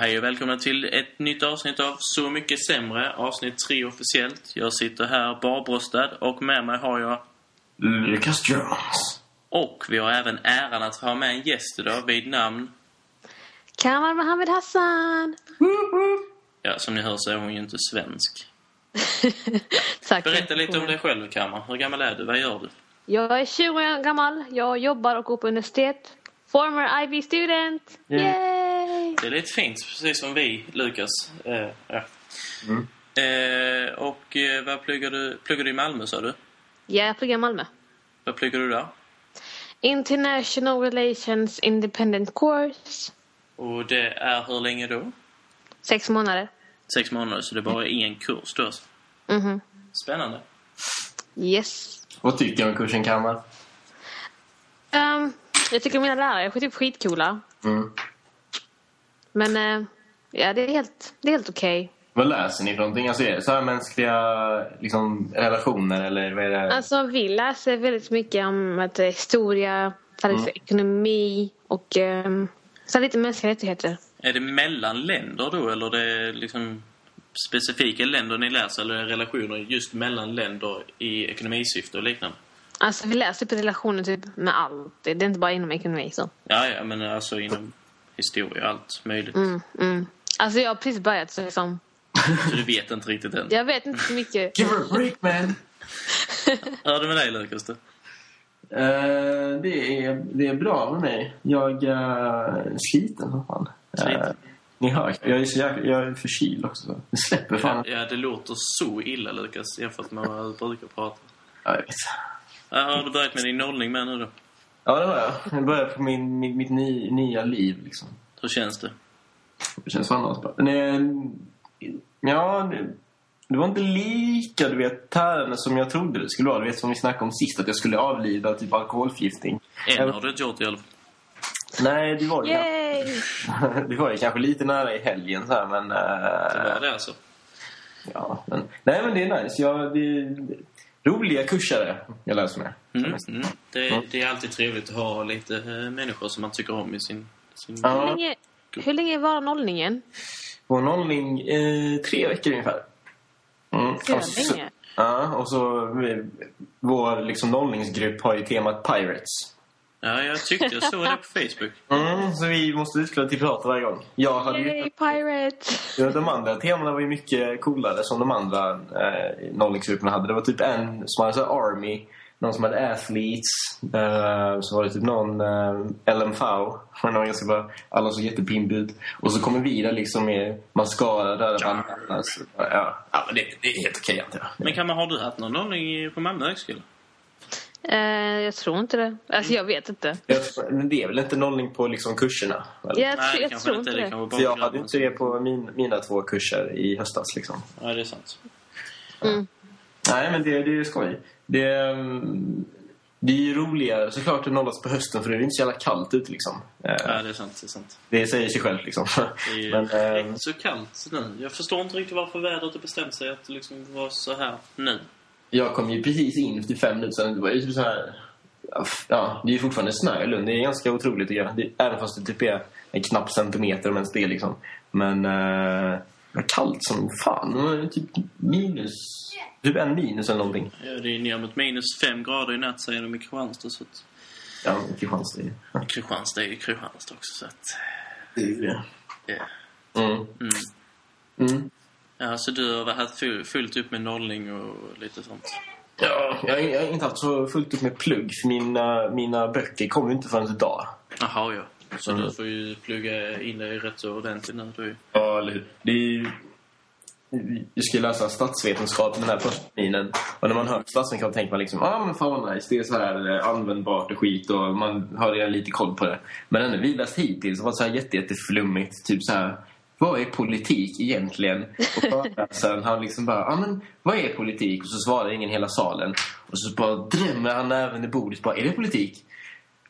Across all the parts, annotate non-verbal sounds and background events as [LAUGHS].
Hej och välkomna till ett nytt avsnitt av Så mycket sämre, avsnitt 3 officiellt. Jag sitter här barbröstad och med mig har jag... Lucas Jones. Och vi har även äran att ha med en gäst idag vid namn... Kamal Mohammed Hassan! Ja, som ni hör så är hon ju inte svensk. [LAUGHS] Tack. Berätta lite om dig själv, Kammar. Hur gammal är du? Vad gör du? Jag är 20 år gammal. Jag jobbar och går på universitet. Former IB student. Ja. Yay! Det är lite fint, precis som vi, Lukas. Eh, ja. Mm. eh, och eh, vad pluggar du? Pluggar du i Malmö, sa du? Ja, jag pluggar i Malmö. Vad pluggar du där? International Relations Independent Course. Och det är hur länge då? Sex månader. Sex månader, så det är bara en kurs då. alltså. Mhm. Spännande. Yes. Vad tycker du om kursen Kammar? Ehm, jag tycker mina lärare är typ skitcoola. Mm. Men eh, ja, det är helt, det är helt okej. Vad läser ni för någonting? Alltså är det så här mänskliga liksom, relationer eller vad är det? Alltså vi läser väldigt mycket om att, historia, Mm. ekonomi och um, så lite mänskliga rättigheter. Är det mellan länder då, eller det är liksom specifika länder ni läser, eller det relationer just mellan länder i ekonomisyfte och liknande? Alltså vi läser typ relationer typ med allt. Det är inte bara inom ekonomi så. Ja, ja, men alltså inom historia och allt möjligt. Mm, mm. Alltså jag har precis börjat så liksom. Så du vet inte riktigt än. Jag vet inte så mycket. [LAUGHS] Give her a break man! [LAUGHS] Hur är det med dig, Lukas? Eh, det, är, det är bra med mig. Jag är sliten som fan. Sliten? Eh, ni hör, jag är, så jäkla, jag är förkyld också. Det släpper fan. Ja, det låter så illa, Lukas, jämfört med vad du brukar prata. Ja, jag vet. Ja, har du börjat med din nollning med nu då? Ja, det har jag. Jag börjar på min, min, mitt ny, nya liv liksom. Hur känns det? Det känns asbra. Nej, Ja, det, det var inte lika du vet, tärande som jag trodde det skulle vara. Du vet som vi snackade om sist, att jag skulle avlida typ alkoholförgiftning. En har du inte gjort i alla fall. Nej, det var ju, [LAUGHS] det var ju kanske lite nära i helgen så här, men... Det eh, var det alltså. ja, men... Nej, men det är nice. Jag, det, det, roliga kursare jag läser med. Mm, mm. Det, det är alltid trevligt att ha lite eh, människor som man tycker om i sin... sin... Hur Ja, länge, hur länge var nollningen? på nollning eh, tre veckor ungefär. Mm. Så och så- länge? Ja, och så eh, vår liksom nollningsgrupp har ju temat Pirates. Ja, jag tyckte jag såg det på Facebook. [LAUGHS] Mm, så vi måste utspela till pirater varje gång. Jag hade ju, Yay, pirate! ja, de andra temana var ju mycket coolare som de andra eh, nollningsgrupperna hade. Det var typ en som hade så Army, någon som hade Athletes, eh, så var det typ någon eh, LMV. Den var ganska bra. Alla såg jättepimp ut. Och så kommer vi där liksom med mascara där. Ja. Ja, ja, men det, det är helt okej antar jag. Men kan man, har du haft någon nollning i- på Malmö högskola? Eh, jag tror inte det. Alltså jag vet inte. Jag- Men det är väl inte nollning på liksom kurserna? eller? Jag, Nej, jag tror inte. Det det. För jag hade inte det på min, mina två kurser i höstas. Liksom. som- Ja, det är sant. Mm. Nej, men det, det är skoj. Det, mm, det är ju roligare såklart att nollas på hösten för det är inte så jävla kallt ute. Liksom. Eh, Ja, det är sant. Det är sant. Det säger sig själv. Liksom. Det är [LAUGHS] Men, eh, rätt så kallt nu. Jag förstår inte riktigt varför vädret har bestämt sig att liksom vara så här nu. jag kom ju precis in för fem minuter sedan. Det var ju typ så här... ja, det är ju fortfarande snö i Lund. Det är ganska otroligt tycker jag. Det, även fast det typ är en knapp centimeter om ens det liksom. Men eh, det var kallt som fan. Det var typ minus... Typ en minus eller någonting. Ja, det är ner mot minus fem grader i natt säger de i Kristianstad. Så att... Ja, Kristianstad. Ja, Kristianstad är ju Kristianstad också så att... det är ju det. Ja. Mm. Mm. Mm. Ja, så du har haft full- fullt upp med nollning och lite sånt? Ja, jag har jag har inte haft så fullt upp med plugg för mina, mina böcker kommer ju inte förrän idag. Jaha, ja. Så Mm. du får ju plugga in dig rätt så ordentligt nu. Du. Ja, eller hur? Det är ju... Jag ska läsa statsvetenskap den här första terminen. Och när man hör statsvetenskap tänker man liksom ah, men fan vad nice. Det är så här eh, användbart och skit och man har redan lite koll på det. Men ändå vi läst hittills har varit så här jätte, jätteflummigt. Typ så här vad är politik egentligen? Och föreläsaren han liksom bara, ja men vad är politik? Och så svarar ingen hela salen. Och så bara drämmer han även i bordet, bara, är det politik?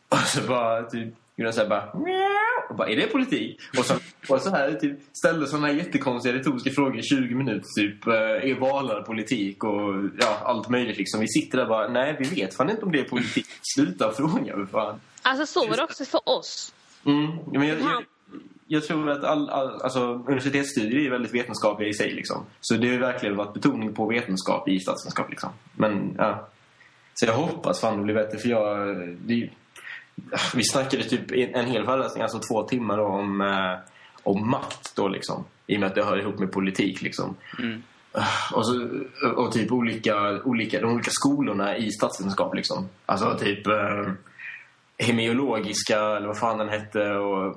Och så bara typ, Jonas säger bara, och bara, är det politik? Och så, och så här typ, ställde sådana jättekonstiga retoriska frågor i 20 minuter, typ, eh, är valar politik? Och ja, allt möjligt liksom. Vi sitter där bara, nej vi vet fan inte om det är politik. Sluta fråga för fan. Alltså så var det också för oss. Mm, men jag, jag, Ja. jag tror att all, all, alltså, universitetsstudier är väldigt vetenskapliga i sig. Liksom. Så det har verkligen varit betoning på vetenskap i statsvetenskap. Liksom. Men, ja. Så jag hoppas fan det blir bättre. För jag, det, vi snackade typ en, hel föreläsning, alltså två timmar om, eh, om makt. Då, liksom, I och med att det hör ihop med politik. Liksom. Mm. Och, så, och typ olika, olika, de olika skolorna i statsvetenskap. Liksom. Alltså typ eh, hemiologiska, eller vad fan den hette. Och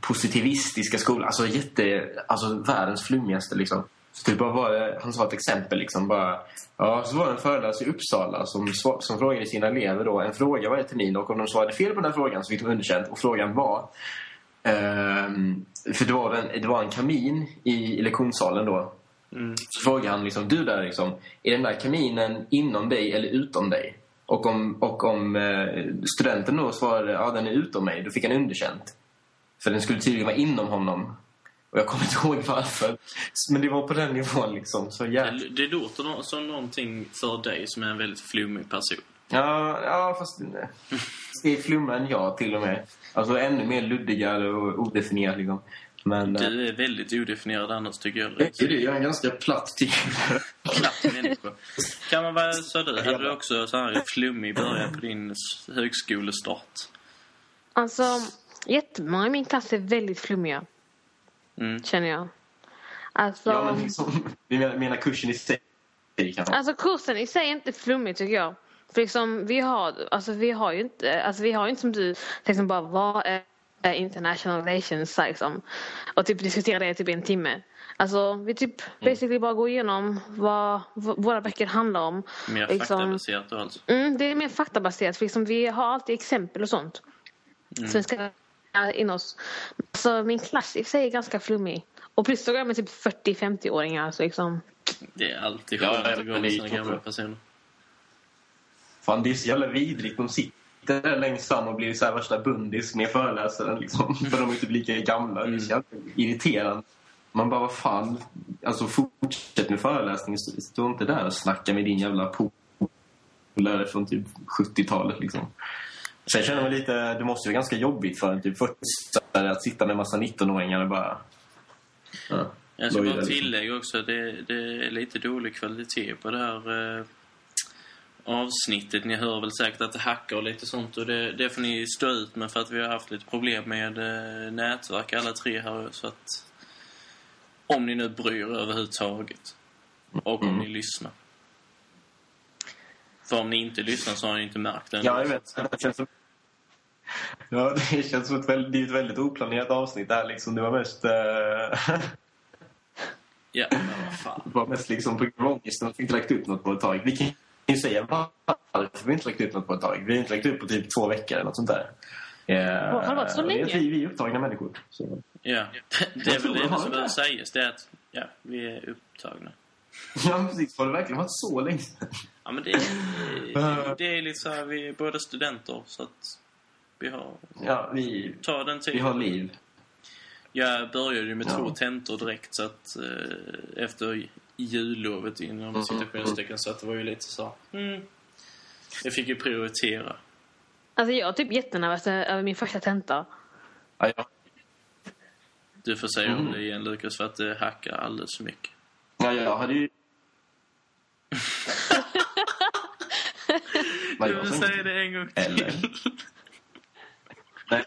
positivistiska skolor. Alltså jätte, alltså världens flummigaste liksom. Så typ bara var det, han sa ett exempel liksom bara. Ja, så var det en föreläsare i Uppsala som, som frågade sina elever då en fråga varje termin och om de svarade fel på den här frågan så fick de underkänt. Och frågan var ehm, för det var, en, det var en kamin i, i lektionssalen då. Mm. Så frågade han liksom, du där liksom, är den där kaminen inom dig eller utom dig? Och om, och om eh, studenten då svarade, ja den är utom mig, då fick han underkänt. För den skulle tydligen vara inom honom. Och jag kommer inte ihåg varför. Men det var på den nivån liksom. Så jävla... Det, det låter som någonting för dig som är en väldigt flummig person. Ja, ja fast nej. det är flummare än jag till och med. Alltså ännu mer luddigare och odefinierat liksom. Men... eh, Du är väldigt odefinierad annars tycker jag. Jag är det. Jag är en ganska platt typ. Platt människa. Kan man vara så du? Hade du också så här flummig början på din högskolestart? Alltså, jättemånga i min klass är väldigt flummiga, Mm. känner jag. Alltså, Ja, men liksom, vi menar, kursen i sig kanske. alltså kursen i sig är inte flummig tycker jag. För liksom, vi har, alltså vi har ju inte, alltså vi har ju inte som du, liksom bara vad är international relations liksom. Och typ diskutera det i typ en timme. Alltså vi typ basically bara går igenom vad, vad våra böcker handlar om. Mer Liksom- faktabaserat då alltså. Mm, det är mer faktabaserat för liksom, vi har alltid exempel och sånt. Mm. Som vi ska lära in oss. Så min klass i sig är ganska flummig. Och plus så går jag med typ 40-50-åringar. Så liksom. Det är alltid skönt ja, att gå det med ju gamla personer. Fan, det är så jävla vidrigt. De sitter där längst fram och blir så här värsta bundis med föreläsaren. Liksom. [LAUGHS] För de är typ lika gamla. Det är så jävla irriterande. Man bara, vad fan. Alltså fortsätt med föreläsningen. Stå inte där och snacka med din jävla polare från typ 70-talet. Liksom. Sen känner man lite, det måste ju vara ganska jobbigt för en typ 40 att sitta med en massa 19-åringar och bara... Ja, Jag ska bara liksom. tillägga också, det, det är lite dålig kvalitet på det här eh, avsnittet. Ni hör väl säkert att det hackar och lite sånt och det, det får ni stå ut med för att vi har haft lite problem med eh, nätverk alla tre här så att om ni nu bryr er överhuvudtaget och om Mm. ni lyssnar. För om ni inte lyssnar så har ni inte märkt det. Ja, jag vet. Det känns som... [LAUGHS] Ja, det känns som ett väldigt, det är ett väldigt oplanerat avsnitt där liksom. Det var mest... Eh... Ja, men vad fan. det var mest liksom på grund av ångesten att vi inte lagt upp något på ett tag. Vi kan ju säga varför vi inte lagt upp något på ett tag. Vi har inte lagt upp på typ två veckor eller något sånt där. Eh, Har det varit så länge? Vi, vi är upptagna människor. Så. Ja, det är väl de det som behöver sägas. Det är att ja, vi är upptagna. Ja, precis. Har det verkligen varit så länge sedan? Ja, men det är, det är lite så här, vi är båda studenter så att vi har... Ja, vi, Ta den vi tiden. har liv. Jag började ju med Ja. två tentor direkt så att eh, efter jullovet inom Mm, citationstecken så att det var ju lite så mm, Jag fick ju prioritera. Alltså jag är typ jättenervös över min första tenta. Ja, ja. Du får säga om Mm. det igen Lukas för att det hackar alldeles för mycket. ja jag hade ju... [LAUGHS] Du jag som- säga det en gång till. Eller? Nej.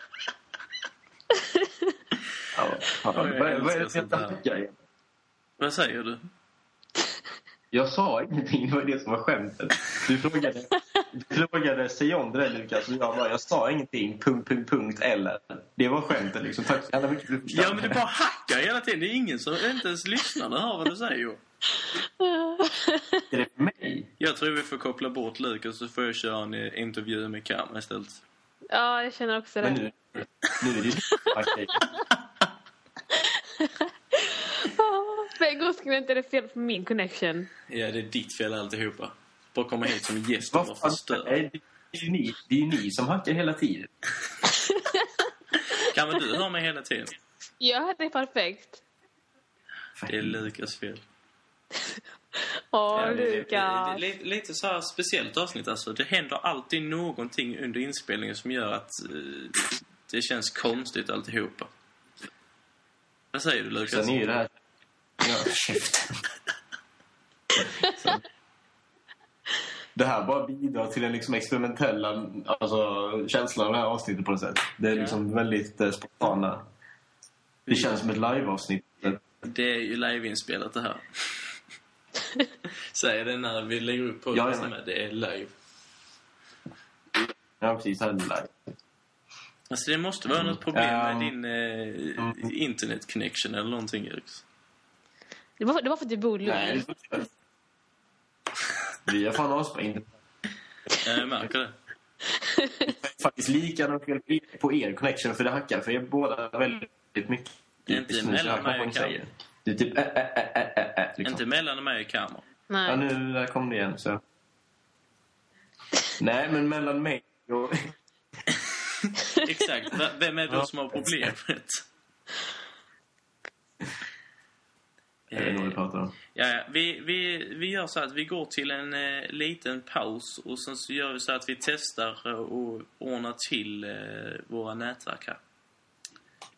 Ja, vad, är- vad är det här. hackar igen? Vad säger du? Jag sa ingenting, det var det som var skämtet. Du frågade, du frågade säg om det där Lukas och jag bara, jag sa ingenting, punkt, punkt, punkt, eller. Det var skämtet liksom. Tack så jävla mycket för du. Ja men det bara hackar hela tiden. Det är ingen som, inte ens lyssnarna hör vad du säger. Är det för mig? Jag tror vi får koppla bort Lukas så får jag köra en intervju med kamera istället. Ja, jag känner också det. Men nu, nu är det ju. [LAUGHS] För en gång skulle inte det fel på min connection. Ja, det är ditt fel alltihopa. Bara komma hit som gäst och. Nej, Det är ju ni, det är ju ni som hackar hela tiden. Kan väl du höra mig hela tiden? Ja, det är perfekt. Det är Lukas fel. Åh, Ja, det, det, det, Lukas. lite, lite så här speciellt avsnitt alltså. Det händer alltid någonting under inspelningen som gör att eh, det känns konstigt alltihopa. Vad säger du Lukas? Sen är ju det här... Ja, [LAUGHS] käften. [LAUGHS] Det här bara bidrar till den liksom experimentella alltså, känslan av det här avsnittet på något sätt. Det är liksom väldigt eh, spontana. Det känns som ett live-avsnitt. Det är ju liveinspelat det här. [LAUGHS] Säger det när vi lägger upp på Ja, det ja. med. Det är live. Ja, precis. Här är live. Alltså det måste vara något problem med Um, din eh, internet connection eller någonting Eriks. Det var, det var för att du bor i Lund. Nej, det är Vi har fan inte [LAUGHS] Ja, Jag märker det. faktiskt lika något fel på er connection för det hackar för er båda väldigt mycket. Inte Just nu, mellan mig och säga. Det är typ ä, ä, ä, ä, ä, ä, liksom. Inte mellan mig och Kammer. Ja, Nej. nu där kom det igen. Så. Nej, men mellan mig och... [LAUGHS] Exakt. Vem är det Ja. som har problemet? Jag vet inte vad vi pratar om. Ja, ja. Vi, vi, vi gör så att vi går till en eh, liten paus och sen så gör vi så att vi testar eh, och ordnar till eh, våra nätverk här.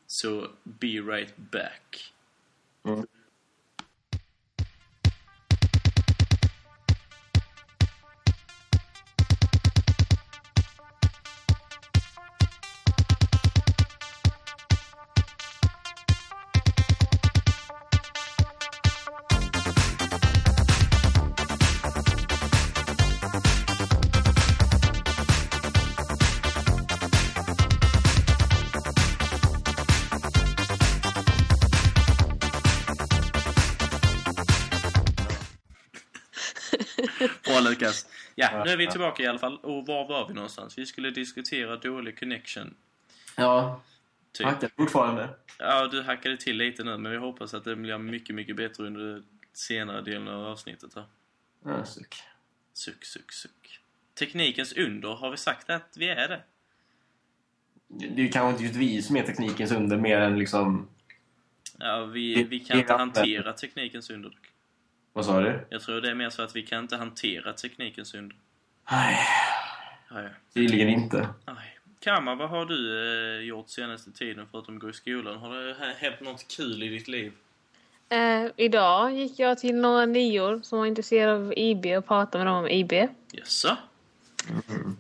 Så be right back. Mm. Ja, nu är vi tillbaka i alla fall. Och var var vi någonstans? Vi skulle diskutera dålig connection. Ja, Typ. hackar fortfarande. Ja, du hackade till lite nu, men vi hoppas att det blir mycket, mycket bättre under senare delen av avsnittet här. Ja, suck. Suck, suck, suck. Teknikens under, har vi sagt att vi är det? Det är ju kanske inte just vi som är teknikens under mer än liksom... Ja, vi, vi kan inte hantera teknikens under. Vad sa du? Jag tror det är mer så att vi kan inte hantera teknikens under. Nej, tydligen inte. Nej. Kammar, vad har du eh, gjort senaste tiden förutom att gå i skolan? Har det hä- hänt något kul i ditt liv? Eh, idag gick jag till några nior som var intresserade av IB och pratade med dem om IB. Jaså?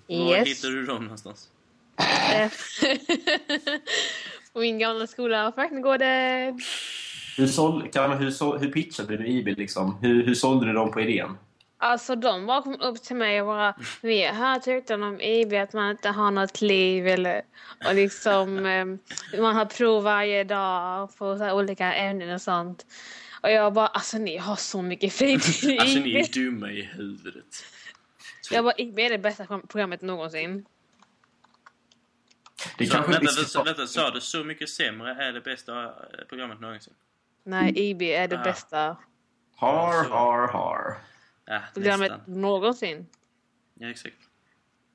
Var Yes. hittade du dem någonstans? Eh, [LAUGHS] På min gamla skola, Fraktengården. Hur, såld, kan man, hur, så, hur pitchade du IB liksom? Hur, hur sålde du dem på idén? Alltså de bara kom upp till mig och bara Vi har hört rykten om IB att man inte har något liv eller och liksom [LAUGHS] eh, man har prov varje dag på så här olika ämnen och sånt. Och jag bara alltså ni har så mycket fritid i Alltså, ni är dumma i huvudet. Jag bara IB är det bästa programmet någonsin. Det Så, kanske vänta, vänta, vänta, sa du så mycket sämre är det bästa programmet någonsin? Nej, IB är det Ah. bästa Har, har, har. Ja, programmet någonsin. Ja, exakt.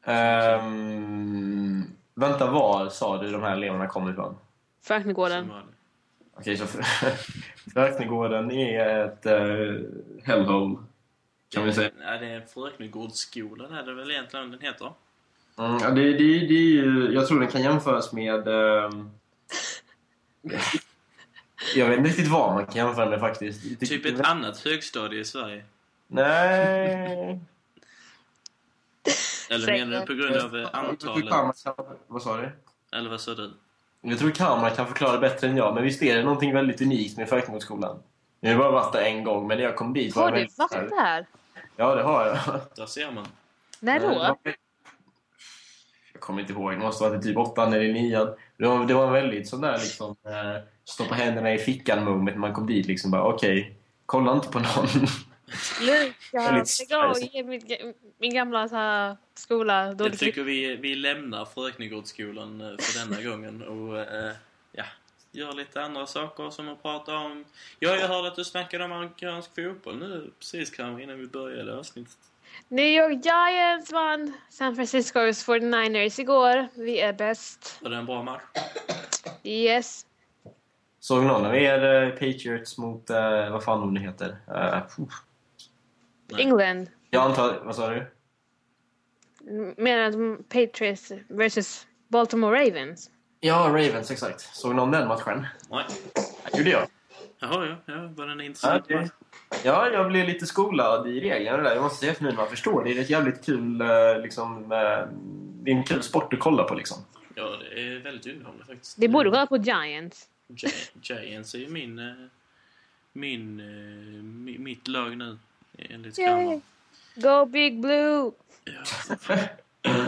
Ehm, vänta, var sa du de här eleverna kom ifrån? Vanligt. Okej, så [LAUGHS] Fröknegården är ett uh, hellhole, kan vi säga. Ja, det är Fröknegårdsskolan är det väl egentligen den heter? Mm, ja, det, det, det är ju, jag tror den kan jämföras med... ehm, [LAUGHS] jag vet inte riktigt vad man kan jämföra med faktiskt. Typ ett annat högstadie i Sverige. Nej. Eller menar du på grund av eh, antalet? Vad sa du? Eller vad sa du? Jag tror Kalmar kan förklara bättre än jag, men visst är det någonting väldigt unikt med Fröknegårdsskolan? Jag har bara varit där en gång, men när jag kom dit var Har det du varit där? Ja, det har jag. Där ser man. När då? var- Jag kommer inte ihåg. Det måste ha varit typ åttan eller nian. Det var, det var en väldigt sån där liksom... Eh, stoppa händerna i fickan moment när man kom dit. Liksom bara okej, kolla inte på någon. Väldigt [LAUGHS] det går att stressigt. ge mitt, min gamla så här, skola Jag dåligt tycker vi, vi lämnar Fröknegårdsskolan eh, för denna gången och eh, ja, gör lite andra saker som att prata om... Ja, jag hörde att du snackade om amerikansk fotboll nu precis Karin, innan vi började avsnittet. New York Giants vann San Franciscos 49ers igår. Vi är bäst. Var det en bra match? Yes. Såg någon av er eh, Patriots mot, eh, vad fan nu heter? Eh. England. jag antar, vad sa du? Menar du Patriots versus Baltimore Ravens? Ja, Ravens, exakt. Såg någon den matchen? Nej. Det gjorde jag. Jaha, ja. ja var den Ja, intressant? det, ja, jag blev lite skolad i reglerna där. Jag måste säga för nu när man förstår. Det är ett jävligt kul, eh, liksom, eh, det är en kul sport att kolla på liksom. Ja, det är väldigt underhållande faktiskt. Det borde kolla på Giants. Gi- Giants är ju min... eh, Min... eh, mi- Mitt lag nu. Enligt Yay. Go Big Blue!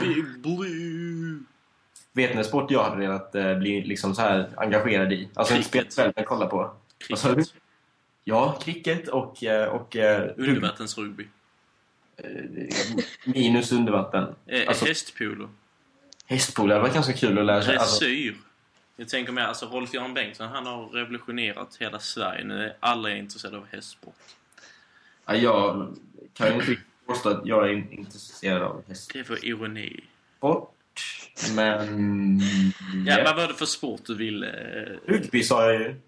Big Blue! Vet ni en sport jag hade velat eh, bli liksom så här engagerad i? Alltså inte spela Cricket. själv, men kolla på. Cricket. Ja, cricket och, och rugby. Undervattensrugby. Minus undervatten. Alltså- Hästpolo. Hästpolo, det var ganska kul att lära sig. Alltså, Dressyr. Jag tänker mig, alltså Rolf-Göran Bengtsson, han har revolutionerat hela Sverige. Nu är alla intresserade av hästsport. ja, jag kan ju inte påstå att jag är in- intresserad av hästsport. Det är för ironi. Men... Ja, vad var det för sport du ville... Rugby sa jag ju.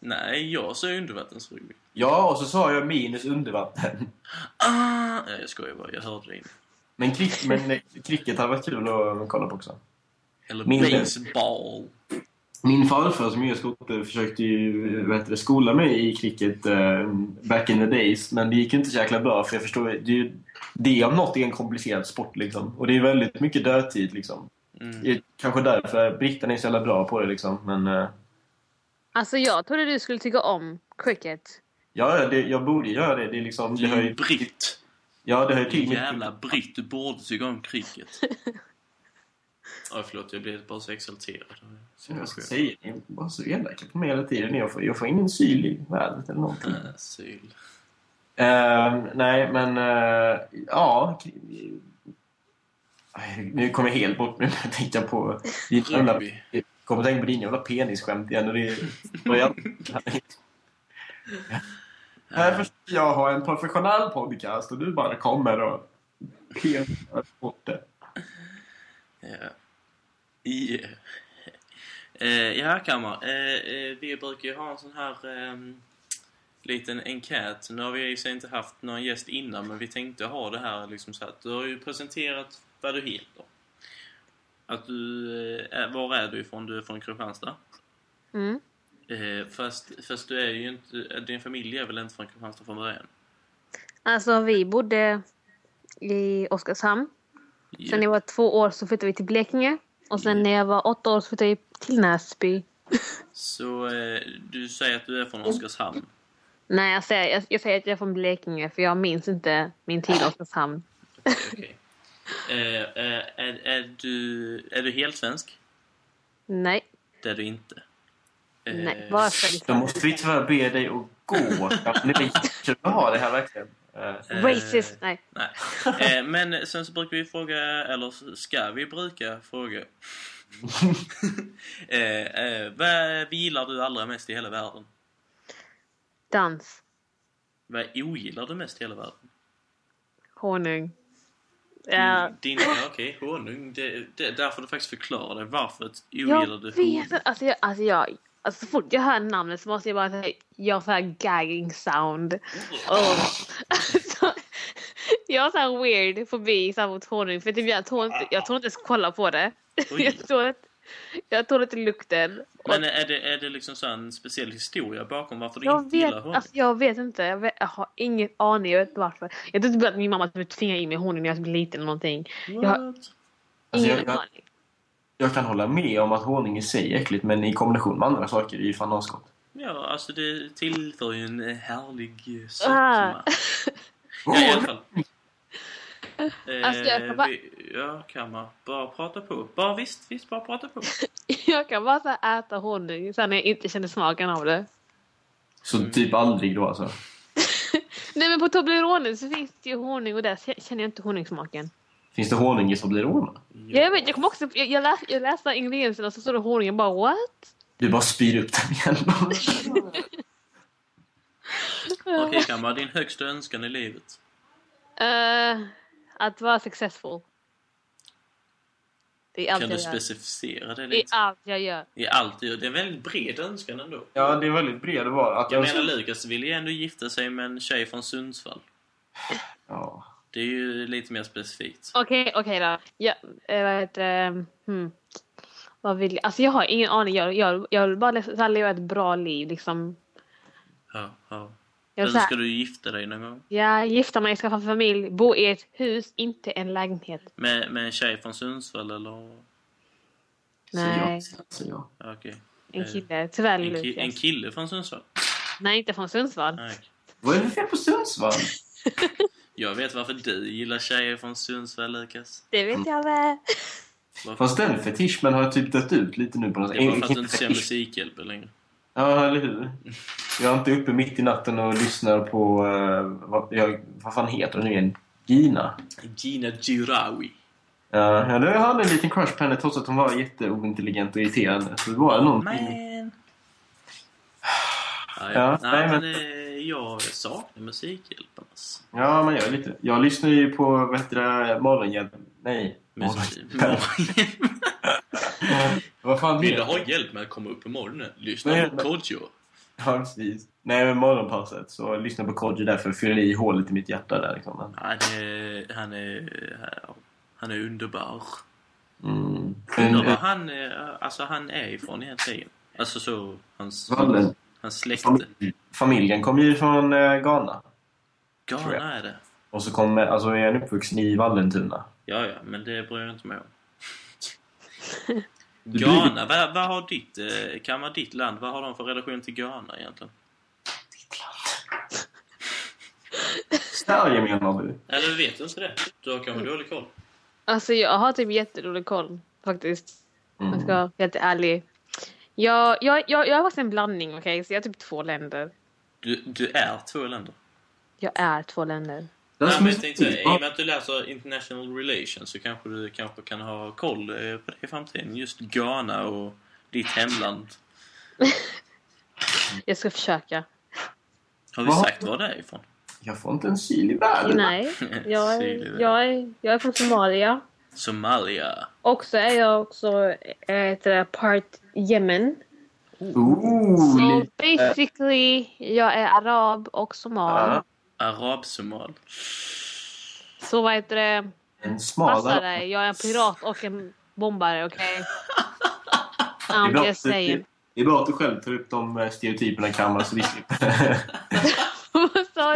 Nej, jag sa undervattensrugby. Ja, och så sa jag minus undervatten. Ah! Jag skojar bara. Jag hörde det inte. Men, krick, men eh, cricket hade varit kul att kolla på också. Eller Min- baseball. Min farfar som är skotte försökte ju det, skola mig i cricket eh, back in the days. Men det gick ju inte så jäkla bra för jag förstår det, är ju- det om något är en komplicerad sport liksom. Och det är väldigt mycket dödtid liksom. Mm. Det är Kanske därför britterna är så jävla bra på det liksom. Men eh, Alltså jag trodde du skulle tycka om cricket. ja, det, jag borde göra det. Det, är liksom, Du är ju britt. Ja, det hör ju till jävla britt. Du borde tycka om cricket. [LAUGHS] Oj, förlåt. Jag blev bara så exalterad. Så Jag ska säga, ni är bara så elaka på mig hela tiden. Jag får, jag får ingen syl i världen eller någonting. Äh, Syl. Eh, nej, men eh, ja. Nu kommer jag helt bort nu. [LAUGHS] Jag tänkte på din jävla, jag kommer att tänka på din jävla penisskämt igen. Och det, och jag, [LAUGHS] här först jag har en professionell podcast och du bara kommer och petar bort det. Ja. I, [LAUGHS] eh, ja, kammar. Eh, eh, vi brukar ju ha en sån här eh, liten enkät. Nu har vi sig inte haft någon gäst innan, men vi tänkte ha det här liksom så att du har ju presenterat vad du heter. Att du, eh, var är du ifrån? Du är från Kristianstad. Mm. Eh, fast, fast du är ju inte, din familj är väl inte från Kristianstad från början? Alltså vi bodde i Oskarshamn. Sen när jag var två år så flyttade vi till Blekinge. Och sen när jag var åtta år så flyttade vi till Näsby. [LAUGHS] Så eh, du säger att du är från Oskarshamn? Nej, jag säger, jag, jag säger att jag är från Blekinge för jag minns inte min tid i Oskarshamn. [LAUGHS] Okej. Eh, eh, är, är, du, är du helt svensk? Nej, Det är du inte. Eh, nej. Varför? Jag måste vi tyvärr be dig att gå. [LAUGHS] Är jättekul att ha det här verkligen. Eh, eh, Racist? Nej. Nej. Eh, men sen så brukar vi fråga, eller ska vi bruka fråga. [LAUGHS] eh, vad gillar du allra mest i hela världen? Dans. Vad ogillar du mest i hela världen? Honung. Ja, Din, ja, okej, honung. Det, det, där får du faktiskt förklara dig. Varför ogillar jag du vet honung? inte. Alltså, jag, alltså, jag, alltså så fort jag hör namnet så måste jag bara säga jag får gagging sound. Och, alltså, [LAUGHS] jag har så här weird fobi så här mot honung. För typ jag tror inte, jag tror inte ens kolla på det. Oj. [LAUGHS] Jag tror inte, jag tror inte lukten. Och Men är det, är det liksom så en speciell historia bakom varför du jag inte vet, gillar honung? alltså, jag vet inte. Jag, vet, jag har ingen aning. Jag vet inte varför. Jag tror typ att min mamma typ tvingade i mig honung när jag var liten eller någonting. Jag har What? Alltså, ingen jag- jag- aning. Jag kan hålla med om att honung i sig är äckligt, men i kombination med andra saker är det ju fan asgott. Ja, alltså det tillför ju en eh, härlig eh, Ah. Ja, i alla fall. Alltså, jag kan bara- vi, ja, kan man. Bara prata på. Bara visst, visst, bara prata på. [LAUGHS] Jag kan bara så äta honung sen när jag inte känner smaken av det. Så typ aldrig då alltså. [LAUGHS] Nej men på Toblerone så finns det ju honung och där känner jag inte honungssmaken. Finns det honung i Toblerone? Jag vet, jag kommer också, jag, jag, läs, jag läste ingredienserna så står det honung, jag bara what? Du bara spyr upp den igen. [LAUGHS] Okej, kan vara din högsta önskan i livet? Eh, att vara successful. Det är allt Kan du jag gör. specificera det Det är lite? allt jag gör. I allt du gör. Det är en väldigt bred önskan ändå. ja, det är väldigt bred. Att Jag menar, Lukas vill ju ändå gifta sig med en tjej från Sundsvall. Ja. Det är ju lite mer specifikt. Okej, okej då. Ja, eh, vad heter det? Hmm. Vad vill jag? Alltså jag har ingen aning. Jag, jag, jag vill bara så här leva ett bra liv liksom. Ja, ja. Jag Eller så ska du gifta dig någon gång? ja, gifta mig, skaffa familj, bo i ett hus, inte en lägenhet. Med, med en tjej från Sundsvall eller? Nej, Så ja. Ja, Okej. en Eh, kille. Tyvärr En, ki- en kille från Sundsvall? Nej, inte från Sundsvall. Nej. Vad är det för fel på Sundsvall? [LAUGHS] Jag vet varför du gillar tjejer från Sundsvall, Lukas. Det vet jag väl. Varför? Fast den fetischen har typ dött ut lite nu på något Det är bara En- för att du inte ser fetisch. Musikhjälpen längre. Ja, eller hur? Jag är inte uppe mitt i natten och lyssnar på... Uh, vad, jag, vad fan heter den nu igen? Gina. Gina Girawi. Ja, ja, jag hade en liten crush på henne trots att hon var jätteointelligent och irriterande. Så det var någonting... Man. Ja, Ja. Nej, nej, men eh, jag saknar Musikhjälpen. Alltså. Ja, man gör lite. Jag lyssnar ju på, vad heter det, Morgonhjälpen. Nej. Morgonhjälpen. [LAUGHS] vad fan Vill du ha hjälp med att komma upp på morgonen? Lyssna Nej, på Kodjo. Ja, precis. Nej, men morgonpasset. Så jag lyssnar på Kodjo där för att fylla i hålet i mitt hjärta där liksom. Han är, han är, han är underbar. Mm. Eh, han, alltså han är ifrån egentligen. Alltså så, hans, Vallen, hans släkte. familj, familjen kommer ju från eh, Ghana. Ghana är det. Och så kommer, alltså är han uppvuxen i Vallentuna. Ja, ja, men det bryr jag inte mig om. [LAUGHS] Ghana, vad, vad har ditt, eh, kan vara ditt land, vad har de för relation till Ghana egentligen? Sverige menar du? Eller vet du inte det? Du har kanske dålig koll? Alltså jag har typ jättedålig koll faktiskt. Om jag ska Mm. vara helt ärlig. Jag, jag, jag, jag har faktiskt en blandning, okej? Så jag är typ två länder. Du, du är två länder. Jag är två länder. Är Nej, men jag tänkte, I och med att du läser international relations så kanske du kanske kan ha koll eh, på det i framtiden. Just Ghana och ditt hemland. [LAUGHS] Jag ska försöka. Har vi sagt var det är ifrån? Jag får inte en syl i världen. Nej, [LAUGHS] jag är, jag är, jag är från Somalia. Somalia. Och så är jag också ett part Yemen. Ooh, lite, basically, jag är arab och somal. Ja. Arabsomal. Så vad heter det? en smal... Passa dig, jag är en pirat och en bombare, okej? [LAUGHS] Det är, I'm bra, just att- saying. det är bra att du själv tar upp de eh, stereotyperna i kammaren så vi slipper, [LAUGHS] [LAUGHS]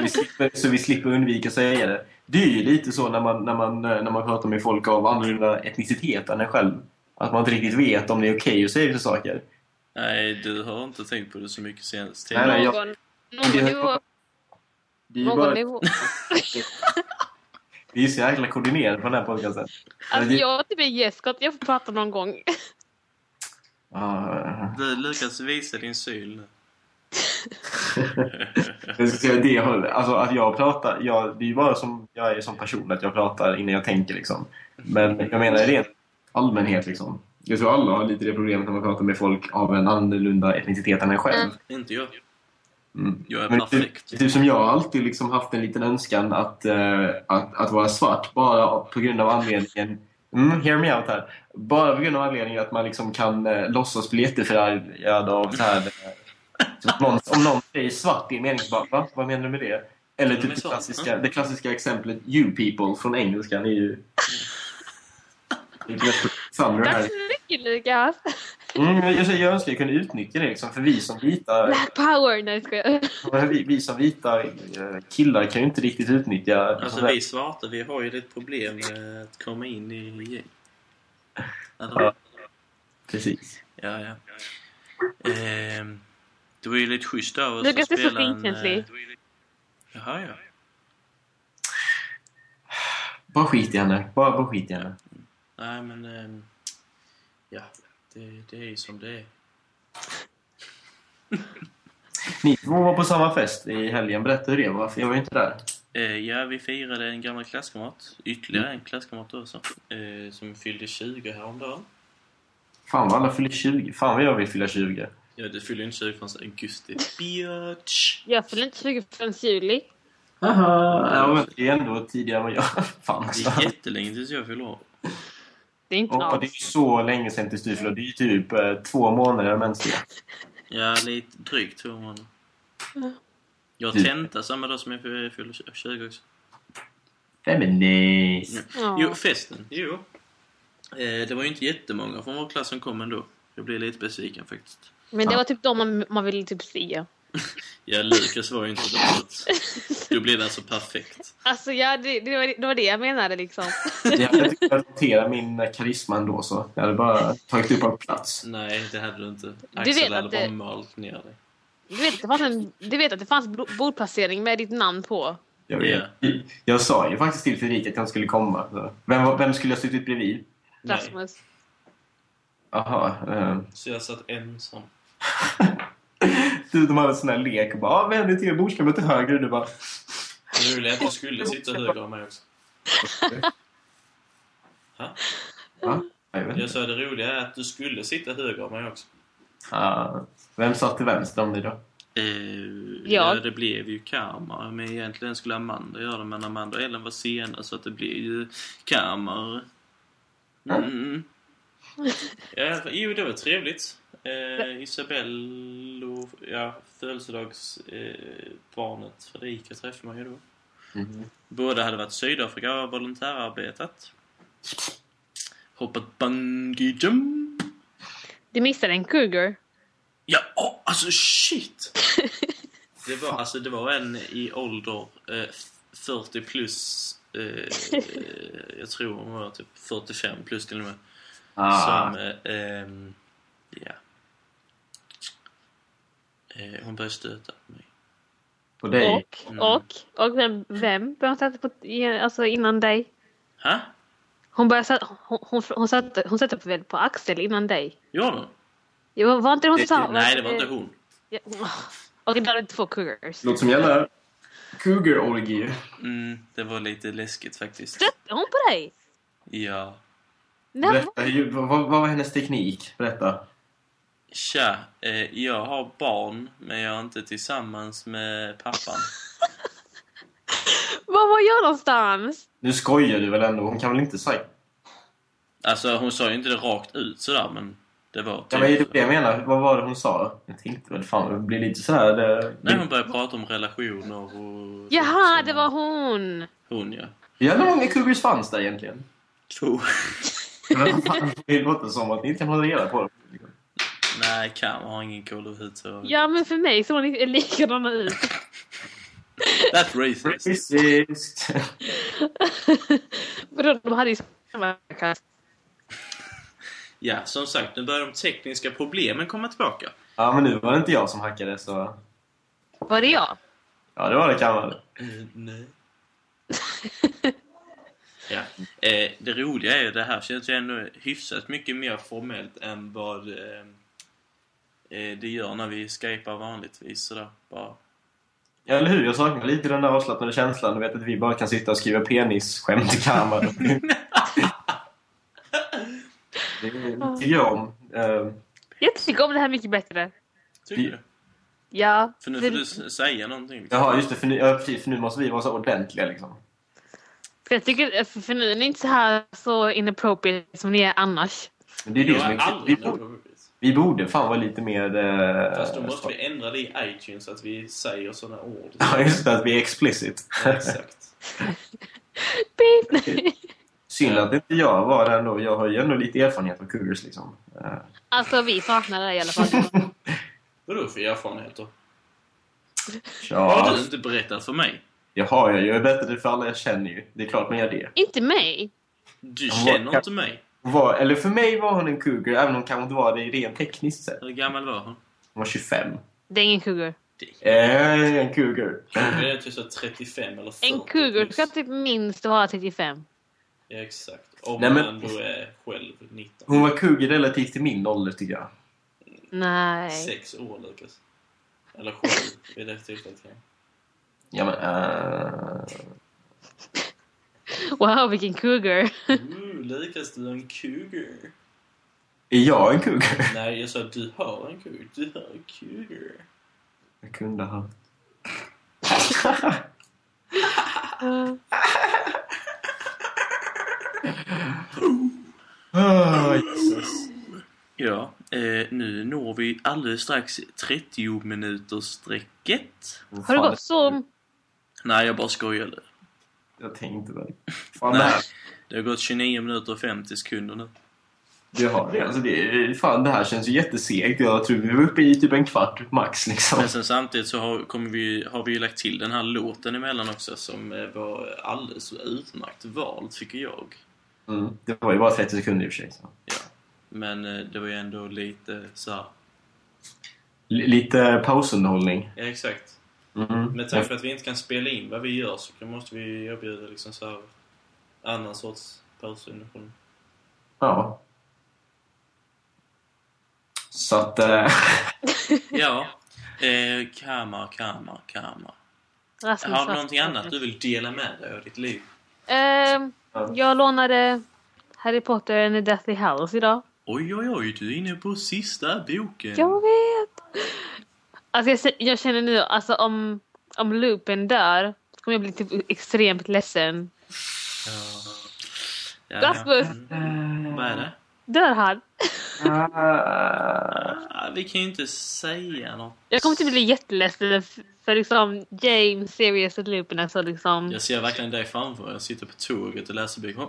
vi slipper, så vi slipper undvika att säga det. Det är ju lite så när man, när man, eh, när man pratar med folk av annorlunda etnicitet än en själv. Att man inte riktigt vet om det är okej att säga vissa saker. Nej, du har inte tänkt på det så mycket senast. Nej, nej, jag- Någon, Det någon är- nivå. Vi är, Någon bara, nivå. [LAUGHS] vi är så jäkla koordinerade på den här podcasten. Alltså Det- jag är typ en gästskott, jag får prata någon gång. Ah, Du, Lukas, visa din syl nu. [LAUGHS] Jag ska säga det hållet. Alltså att jag pratar, jag, det är ju bara som jag är som person att jag pratar innan jag tänker liksom. Men jag menar i ren allmänhet liksom. Jag tror alla har lite det problemet när man pratar med folk av en annorlunda etnicitet än en själv. Inte jag. Mm. Jag är Men perfekt. Typ, typ som jag har alltid liksom haft en liten önskan att, eh, att, att vara svart bara på grund av anledningen Mm, hear me out här. Bara på grund av anledningen att man liksom kan eh, låtsas bli jätteförargad av så här... Någon, om någon säger svart i en mening bara, va? Vad menar du med det? Eller typ det klassiska, det klassiska exemplet you people från engelskan är ju... Det är ganska Thunder Tack här. så mycket Lukas! Mm, jag, jag, önskar jag kunde utnyttja det liksom, för vi som vita, Black power! Nej jag vi, vi som vita eh, killar kan ju inte riktigt utnyttja Alltså vi svarta, vi har ju lite problem med att komma in i gäng. Ja. Precis. Ja, ja. Ehm, det var ju lite schysst av oss Lukas att är så spela en... finkänslig. eh, Jaha, ja. [SIGHS] Bara skit i henne. Bara, bara skit i henne. Nej, men... ehm, ja, det, det är ju som det är. Ni två var på samma fest i helgen. Berätta hur det var. Jag var ju inte där. Eh, ja, vi firade en gammal klasskamrat. Ytterligare en klasskamrat också. Eh, som fyllde 20 häromdagen. Fan vad alla fyller 20. Fan vad jag vill fylla 20. Ja, det fyller inte 20 förrän augusti. Bitch! Jag fyller inte 20 förrän juli. Aha. Ja, men det är ändå tidigare än vad jag... [LAUGHS] Fan Det alltså. är jättelänge tills jag fyller år. Det är inte Och det är så länge sedan tills du fyller. Det är ju typ eh, två månader mänskliga. Ja, lite drygt två månader. Jag har Du- tenta samma dag som jag fyller 20 också. Feminist. Ja. Jo, festen. Jo. Eh, det var ju inte jättemånga från vår klass som kom ändå. Jag blev lite besviken faktiskt. Men det var typ de man, man ville typ se. Ja, Lukas var ju inte att Då blev det alltså perfekt. Alltså ja, det, det, var, det var det jag menade liksom. [LAUGHS] Jag hade hantera min karisma ändå så. Jag hade bara tagit upp all plats. Nej, det hade du inte. vet Axel hade att bara det- malt ner dig. Du vet, att det fanns en, du vet att det fanns bordplacering med ditt namn på. Jag, vet. jag sa ju faktiskt till Fredrik att jag skulle komma. Så. Vem, vem skulle jag suttit bredvid? Rasmus. Jaha. Eh. Så jag satt ensam. Du, de hade en sån här lek och bara ah, vänd dig till bordskammen till höger. Du bara... Det roliga är att du skulle sitta höger om mig också. Ha? Va? Jag. Jag sa det roliga är att du skulle sitta höger om mig också. Ah, vem satt till vänster om dig då? Eh, Ja. ja. det blev ju Kamar. Men egentligen skulle Amanda göra det. Men Amanda och Ellen var sena så att det blev ju Kamar. Mm. Ja, jo, det var trevligt. Eh, Isabelle och ja, födelsedagsbarnet eh, Fredrika träffade man ju då. Mhm. Båda hade varit Sydafrika och volontärarbetat. Hoppat bungee jump. Du missade en cougar. Ja, åh, alltså shit! [LAUGHS] Det var, alltså, det var en i ålder eh, 40 plus. Eh, eh, jag tror hon var typ 45 plus till och med. Ah, Som, eh, ehm, ja. Eh, hon började stöta på mig. på dig? Och, Mm. och, och vem, vem började sätta på, i- alltså innan dig? Ha? Hon började sätta, hon, hon, hon satte, hon satte väl på Axel innan dig? Gjorde hon? Jo, var inte hon Det- som sa? Nej, det var inte hon. Ja, Och det hade två cougars. Låter som jävla cougar-orgi. Mm, det var lite läskigt faktiskt. Stötte hon på dig? Ja. Nej, Berätta, vad, vad var hennes teknik? Berätta. Tja, eh, jag har barn men jag är inte tillsammans med pappan. [LAUGHS] Var var jag någonstans? Nu skojar du väl ändå? Hon kan väl inte säga... Alltså hon sa ju inte det rakt ut sådär men det var typ... Ja, men det är det jag menar. Vad var det hon sa? Jag tänkte väl fan, det blir lite sådär... Det... Nej, hon började prata om relationer och... Jaha, sånt det var hon! Hon, ja. Hur jävla många cougars fanns det egentligen? Två. Men [LAUGHS] fan, Det låter som att ni inte kan hålla reda på det. Nej, Kam har ingen koll överhuvudtaget. Ja, men för mig såg ni likadana ut. [LAUGHS] That's racist. Racist. [LAUGHS] Vadå, de hade ju samma klass. Ja, som sagt, nu börjar de tekniska problemen komma tillbaka. Ja, men nu var det inte jag som hackade så... Var det jag? Ja, det var det kan man. Eh, nej. [LAUGHS] ja. Eh, det roliga är ju det här känns ju ändå hyfsat mycket mer formellt än vad eh, det gör när vi skypar vanligtvis sådär. Bara. Ja, eller hur? Jag saknar lite den där avslappnade känslan. Du vet att vi bara kan sitta och skriva penisskämt i kammaren. det tycker jag om. Eh, Jag tycker om det här mycket bättre. Tycker du? Ja. För nu får du säga någonting. liksom. Jaha, just det. För nu, ja, precis, för nu måste vi vara så ordentliga liksom. för jag tycker, för, för nu är ni inte så här så inappropriate som ni är annars. Men det är det Jag som är är, aldrig vi borde fan vara lite mer... Eh, Fast då måste vi ändra det i iTunes så att vi säger sådana ord. Ja, just det. Att vi är explicit. Ja, Exakt. [LAUGHS] Synd att inte jag var där ändå. Jag har ju ändå lite erfarenhet av cougars liksom. Eh, Alltså vi saknar det i alla fall. [LAUGHS] Vadå för erfarenheter? Har Ja, du inte berättat för mig? det har jag ju. Jag berättar det för alla jag känner ju. Det är klart man gör det. inte mig. Du känner inte mig. Var, eller för mig var hon en cougar, även om hon kanske inte var det rent tekniskt sett. Hur gammal var hon? Hon var 25. Det är ingen cougar. Eh, en cougar. Det är typ så 35 eller 40. En cougar ska typ minst vara 35. Ja, exakt. Om Nej, men- man då är själv 19. Hon var cougar relativt till min ålder tycker jag. Nej. Sex år, Lukas. Eller sju [LAUGHS] vid det tillfället. ja. Ja men... eh, [LAUGHS] Wow, vilken cougar. Ooh, Lukas, du är en cougar. Är jag en cougar? [LAUGHS] Nej, jag sa att du har en cougar. Du har en cougar. Jag kunde ha. Oh, [LAUGHS] Jesus. Ja, eh, nu når vi alldeles strax 30 minuters strecket. Har det gått så... Nej, jag bara skojade. Jag tänkte väl. Fan, Nej. det, har gått 29 minuter och 50 sekunder nu. det, har det. Alltså, det, fan, det här känns ju jättesegt. Jag tror vi var uppe i typ en kvart max. Liksom. Men sen samtidigt så har, kommer vi, har vi ju lagt till den här låten emellan också som eh, var alldeles utmärkt vald, tycker jag. Mm. Det var ju bara 30 sekunder i och för sig. Så. Ja. Men eh, det var ju ändå lite så här. L- lite pausunderhållning. Ja, exakt. Mm. Med tanke på att vi inte kan spela in vad vi gör så måste vi erbjuda liksom så här annan sorts pausunderhållning. Ja. Så att... Eh, [LAUGHS] Ja. Eh, kammar, kammar. Rasmus Har du någonting annat du vill dela med dig av ditt liv? Ehm, jag lånade Harry Potter and the Deathly Hallows idag. Oj, oj, oj, du är inne på sista boken. Jag vet! Alltså jag, jag känner nu, alltså om, om Lupin dör så kommer jag bli typ extremt ledsen. Ja. Ja, Rasmus! Ja. Mm. Vad är det? Dör han? Ah, vi kan ju inte säga något. Jag kommer typ bli jätteledsen för liksom James, Sirius och Lupin alltså liksom... Jag ser verkligen dig framför. Jag sitter på tåget och läser böcker. [LAUGHS]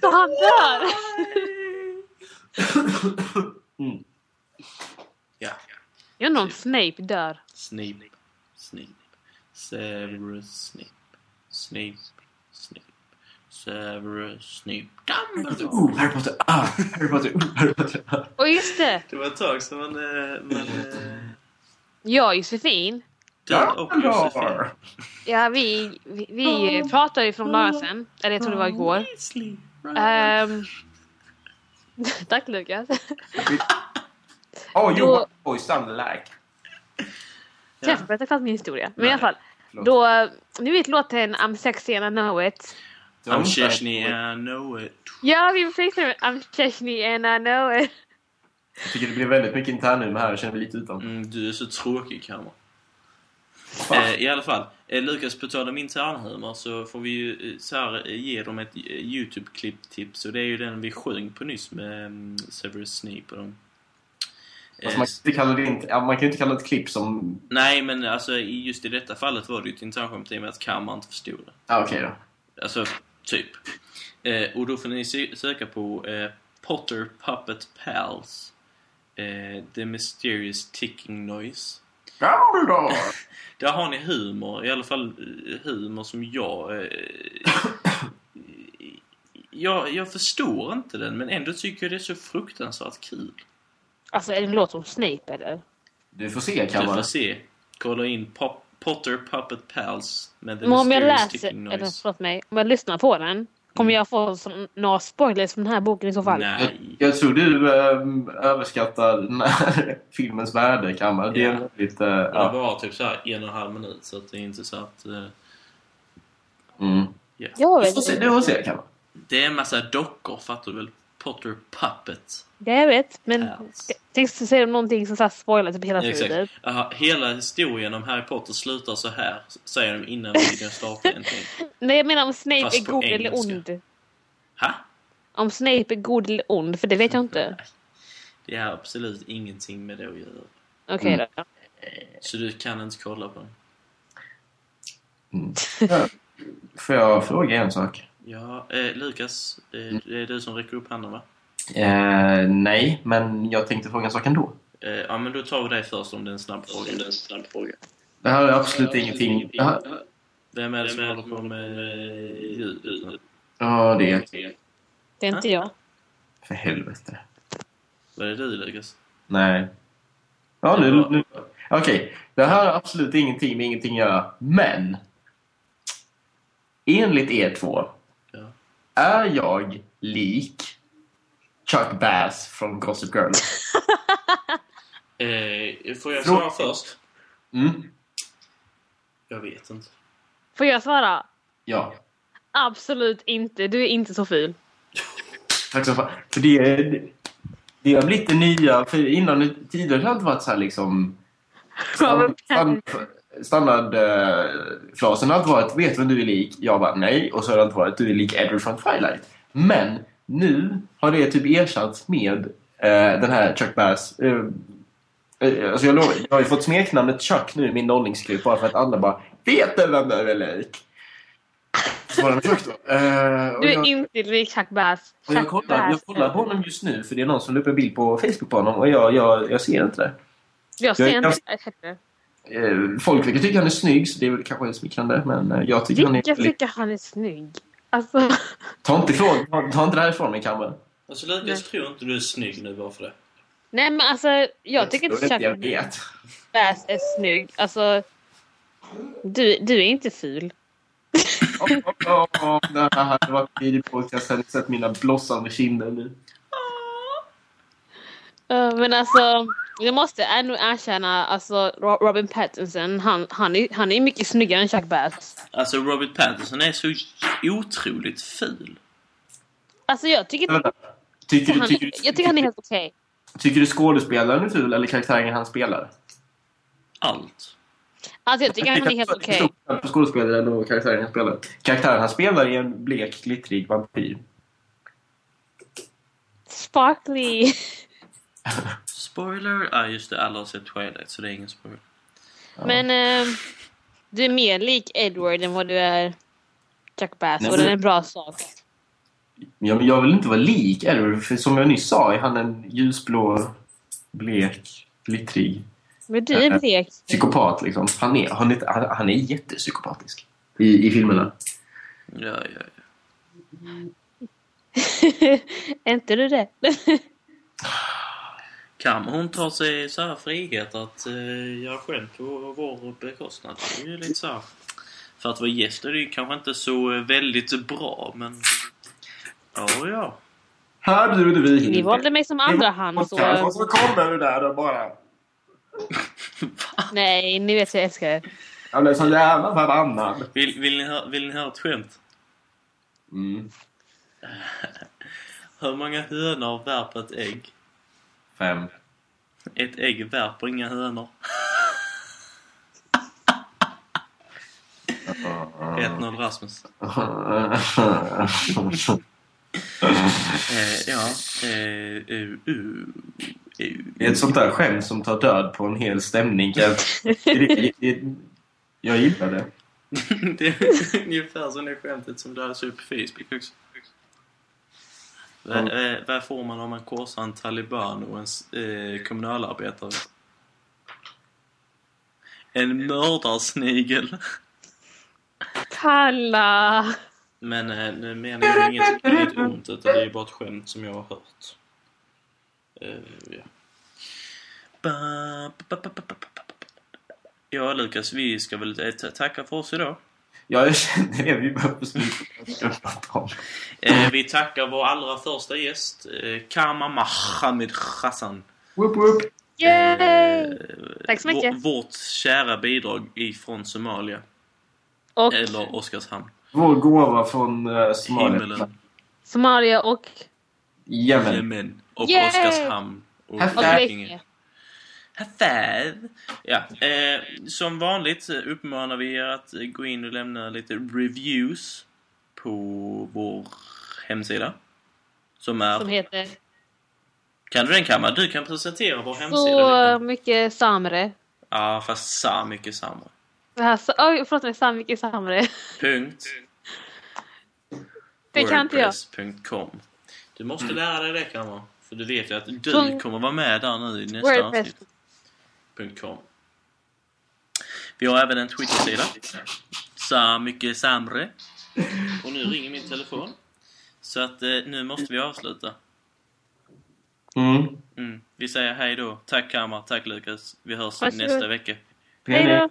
Så han dör! Ja. Jag undrar om Snape dör. Snape. Snape. Severus Snape. Snape. Snape. Severus Snape. Dumbledore. oh, Harry Potter! Ah, Harry Potter! Oh, Harry Potter! Ah. Och just det! Det var ett tag sedan man... eh, man eh, Jag Josefin, dör och Josefin. Dumbledore! ja vi, vi, vi pratade ju för några dagar sedan. Eller jag tror det var igår. Weasley. [LAUGHS] Tack Lukas. Oh, you Då- boys down the lag. Jag får berätta klart min historia. Men i Nej, alla fall. förlåt. Då, ni vet låten I'm sexy and I know it. I'm Chesney, I know it. Ja, vi fixar I'm Chesney and I know it. Jag tycker det blir väldigt mycket internnummer här. Jag känner mig lite utanför. Mm, du är så tråkig, Kammar. Eh, I alla fall, eh, Lukas, på tal om internhumor så får vi ju eh, så här, ge dem ett YouTube-klipptips och det är ju den vi sjöng på nyss med um, Severus Snape och dem. Alltså, man, kan inte kalla det inte, ja, man kan ju inte kalla det ett klipp som... Nej, men alltså just i detta fallet var det ju ett internskämt i och med att Kammar inte förstod det. Ah, Okej då. Alltså, typ. Eh, och då får ni sö- söka på eh, Potter Puppet Pals. Eh, The Mysterious Ticking Noise. Dumbledore! Där har ni humor, i alla fall eh, humor som jag... Eh, jag, jag förstår inte den, men ändå tycker jag det är så fruktansvärt kul. Alltså är det en låt om Snape eller? Du får se, Du får se. Kolla in pop, Potter Puppet Pals med The Men om jag Mysterious läser, Ticking eller Noise. förlåt mig, om jag lyssnar på den. Kommer jag få som, några spoilers från den här boken i så fall? Nej. Jag tror du ähm, överskattar den här [LAUGHS] filmens värde, kammaren. Det är lite... Det ja. var typ så här en och en halv minut, så att det är inte så att... Eh, Mm. ja. Jag Du vet inte. du får se, kammaren. Det är en massa dockor, fattar du väl? Potter Puppet. Ja, jag vet. Men tänk så säger de någonting som så här spoilar typ hela Exakt. tiden. Aha, hela historien om Harry Potter slutar så här, säger de innan videon startar egentligen. [LAUGHS] Nej, jag menar om Snape Fast är god eller ond. Ha? Om Snape är god eller ond, för det vet jag inte. Det har absolut ingenting med det att göra. Okej Mm. då. Så du kan inte kolla på den? Mm. Ja. Får jag fråga en sak? Ja, eh, Lukas, eh, det är du som räcker upp handen va? Eh, nej, men jag tänkte fråga en sak ändå. Eh, ja, men då tar vi dig först om det är en snabb fråga. Det här är absolut ingenting... Det här... Vem är det som håller på med eh, ljud? nu? Ja, det är... Det är inte jag. För helvete. Var det du Lukas? Nej. Ja, nu... nu. Okej, det här har absolut ingenting med ingenting att göra, men... Enligt er två. Är jag lik Chuck Bass från Gossip Girl. [LAUGHS] Eh, får jag svara först? Mm. Jag vet inte. Får jag svara? Ja. absolut inte. Du är inte så ful. Tack så fan. För det, det har blivit det nya. För innan tidigare har det inte varit så här liksom... [LAUGHS] Robert Stand, standardfrasen har alltid varit Vet vem du är lik? Jag bara nej. Och så har det alltid varit Du är lik Edward från Twilight. Men nu har det typ ersatts med eh, den här Chuck Bass. Eh, eh, alltså jag, lovar, jag har ju fått smeknamnet Chuck nu i min nollningsgrupp bara för att alla bara Vet du vem du är lik? Så var det Chuck då. Eh, Du är jag- inte lik Chuck Bass. och jag Chuck kollar, jag kollar på honom just nu för det är någon som la upp en bild på Facebook på honom och jag, jag, jag ser inte det. Jag ser jag- inte heller. Eh, Folk verkar tycka han är snygg så det är väl kanske smickrande men eh, jag tycker han är... Vilka tycker han är snygg? Alltså, [LAUGHS] Ta inte, ifrån, ta, ta inte det här ifrån mig kammaren. Alltså Lukas, Nej. tror inte du är snygg nu bara för det. nej men alltså jag tycker inte Jag Chuck vet. Bass är snygg. Alltså, du, du är inte ful. Åh, åh, åh, det här hade varit tidigt podcast. Jag hade sett mina blossande kinder nu. Uh, men alltså, jag måste ändå erkänna, alltså Ro- Robin Pattinson, han, han, är, han är mycket snyggare än Chuck Bass. Alltså Robert Pattinson är så otroligt ful. Alltså jag tycker, Vänta. Tycker, du, han, tycker, du, jag tycker han är helt okej. tycker du skådespelaren är ful eller karaktären han spelar? Allt. Alltså jag tycker han är helt okej. Stor på skådespelaren och karaktären han spelar. Karaktären han spelar är en blek, glittrig vampyr. Sparkly. [LAUGHS] Spoiler? Ja, just det. Alla har sett Twilight, så det är ingen spoiler. Men eh, du är mer lik Edward än vad du är Chuck Bass. Nej, och det är men- en bra sak. Ja, men jag vill inte vara lik Edward, för som jag nyss sa är han en ljusblå, blek, glittrig Men du är blek. psykopat. Liksom. Han, är, han, är, han är jättepsykopatisk i, i filmerna. Ja, ja, ja. [LAUGHS] är inte du det? [LAUGHS] Kan hon ta sig så här frihet att eh, göra skämt på vår bekostnad? Det är ju lite så här. För att vara gäst är det ju kanske inte så eh, väldigt bra, men... Ja, ja. Här bjuder vi Ni valde mig som andra hand Och så... så kommer du där och bara... [LAUGHS] Nej, ni vet jag älskar er. Jag blev så jävla förbannad. Vill, vill, ni höra, vill ni höra ett skämt? Mm. [LAUGHS] Hur många hönor värper ett ägg? Fem. Ett ägg värper inga hönor. [LAUGHS] 1-0 Rasmus. [LAUGHS] Eh, ja. Eh, uh, uh, uh. Ett sånt där skämt som tar död på en hel stämning. Jag, jag gillar det. [LAUGHS] det är ungefär som det skämtet som lades upp på Facebook också. Vad, eh, vad får man om man korsar en taliban och en eh, kommunalarbetare? En mördarsnigel. Kalla! Men eh, nu menar jag inget, inget ont utan det är bara ett skämt som jag har hört. Eh, ja. Ba, ba, ba, ba, ba, ba, ba. Ja, Lukas, vi ska väl eh, ta- tacka för oss idag. Ja, jag känner det. Vi behöver sluta prata om. Eh, vi tackar vår allra första gäst, eh, Kama Mohammed Hassan. Whoop, whoop. Yay! Eh, Tack så mycket. vår- Vårt kära bidrag ifrån Somalia. Och Eller Oskarshamn. Vår gåva från uh, Somalia. Himmelen. Somalia och... Yemen. Och Yay! Oskarshamn. Och Och. Blekinge. High Ja, eh, som vanligt uppmanar vi er att gå in och lämna lite reviews på vår hemsida. Som är... Som heter Kan du den Kamma? Du kan presentera vår hemsida Så mycket samre. Ja, fast så mycket samma. Det här, så, oj, förlåt mig, så mycket samre. Punkt. Det kan inte jag. Wordpress.com. Du måste lära dig det Kamma. För du vet ju att du kommer vara med där nu i nästa Wordpress. avsnitt. .com. Vi har även en Twitter-sida. Så mycket samre. Och nu ringer min telefon. Så att eh, nu måste vi avsluta. Mm. Mm. Vi säger hej då. Tack Kamma, tack Lukas. Vi hörs Varsågod. nästa vecka. Hej då!